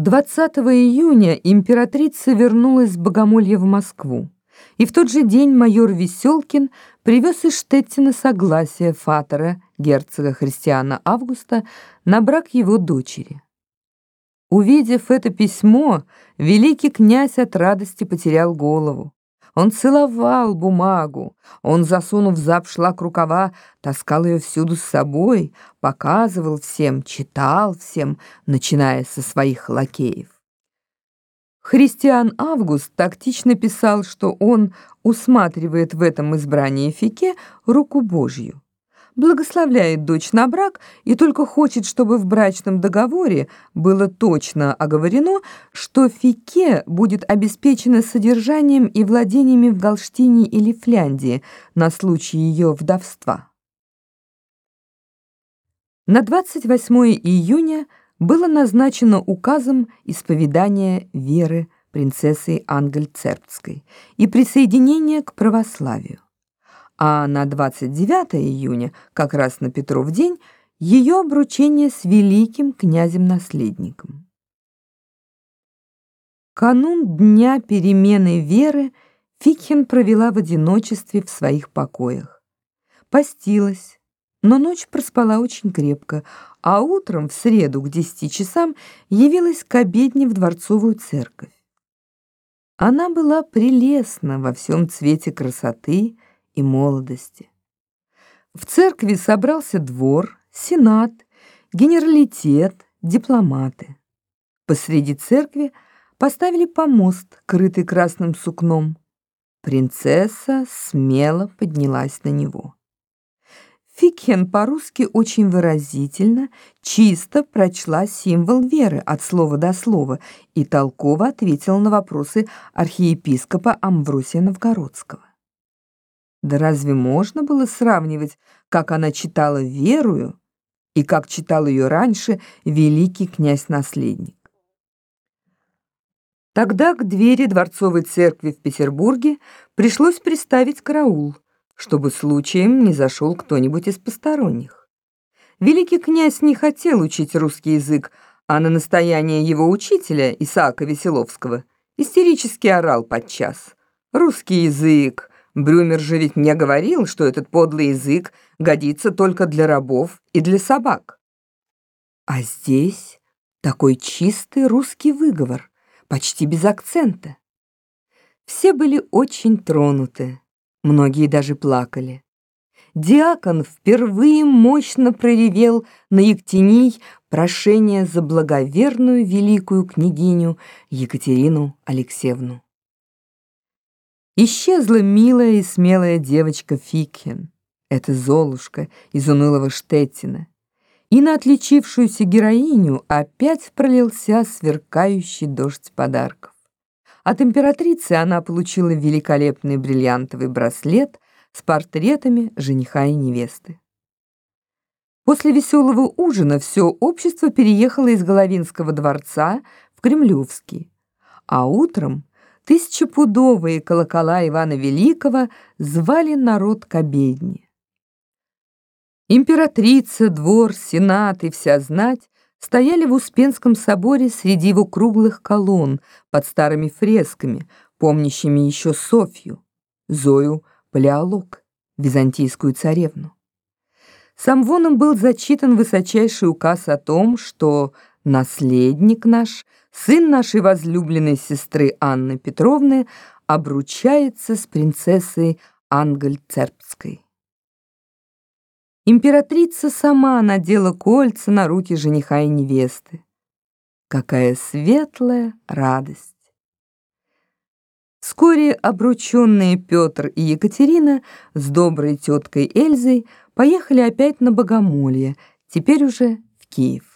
20 июня императрица вернулась с Богомолья в Москву, и в тот же день майор Веселкин привез из Штеттина согласие Фатера, герцога Христиана Августа, на брак его дочери. Увидев это письмо, великий князь от радости потерял голову. Он целовал бумагу, он, засунув за обшлаг рукава, таскал ее всюду с собой, показывал всем, читал всем, начиная со своих лакеев. Христиан Август тактично писал, что он усматривает в этом избрании Фике руку Божью благословляет дочь на брак и только хочет, чтобы в брачном договоре было точно оговорено, что Фике будет обеспечена содержанием и владениями в Галштине или Фляндии на случай ее вдовства. На 28 июня было назначено указом исповедание веры принцессы Ангельцербской и присоединение к православию а на 29 июня, как раз на Петров день, ее обручение с великим князем-наследником. Канун дня перемены веры Фикхен провела в одиночестве в своих покоях. Постилась, но ночь проспала очень крепко, а утром в среду к десяти часам явилась к обедне в Дворцовую церковь. Она была прелестна во всем цвете красоты, и молодости. В церкви собрался двор, сенат, генералитет, дипломаты. Посреди церкви поставили помост, крытый красным сукном. Принцесса смело поднялась на него. Фикхен по-русски очень выразительно, чисто прочла символ веры от слова до слова и толково ответила на вопросы архиепископа Амвросия Новгородского. Да разве можно было сравнивать, как она читала верую и как читал ее раньше великий князь-наследник? Тогда к двери дворцовой церкви в Петербурге пришлось приставить караул, чтобы случаем не зашел кто-нибудь из посторонних. Великий князь не хотел учить русский язык, а на настояние его учителя, Исаака Веселовского, истерически орал подчас. «Русский язык! Брюмер же ведь мне говорил, что этот подлый язык годится только для рабов и для собак. А здесь такой чистый русский выговор, почти без акцента. Все были очень тронуты, многие даже плакали. Диакон впервые мощно проревел на Ектений прошение за благоверную великую княгиню Екатерину Алексеевну. Исчезла милая и смелая девочка Фикхен, эта Золушка из унылого Штеттина, и на отличившуюся героиню опять пролился сверкающий дождь подарков. От императрицы она получила великолепный бриллиантовый браслет с портретами жениха и невесты. После веселого ужина все общество переехало из Головинского дворца в Кремлевский, а утром Тысячепудовые колокола Ивана Великого звали народ к обедне. Императрица, двор, сенат и вся знать стояли в Успенском соборе среди его круглых колонн под старыми фресками, помнящими еще Софью, Зою Палеолог, византийскую царевну. Самвоном был зачитан высочайший указ о том, что наследник наш — сын нашей возлюбленной сестры Анны Петровны обручается с принцессой Ангельцербской. Императрица сама надела кольца на руки жениха и невесты. Какая светлая радость! Вскоре обрученные Петр и Екатерина с доброй теткой Эльзой поехали опять на Богомолье, теперь уже в Киев.